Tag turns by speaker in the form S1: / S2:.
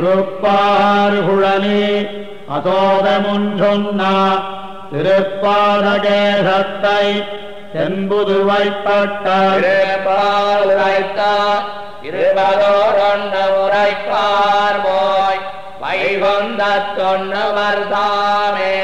S1: உருப்பார்குழலி அதோதமுன்றொன்னா திருப்பாதகேசத்தை தென்புதுவைப்பட்ட
S2: இருபதோரொன்ன உரைப்பார் போய் வைகுந்த தொன்னவர் தாமே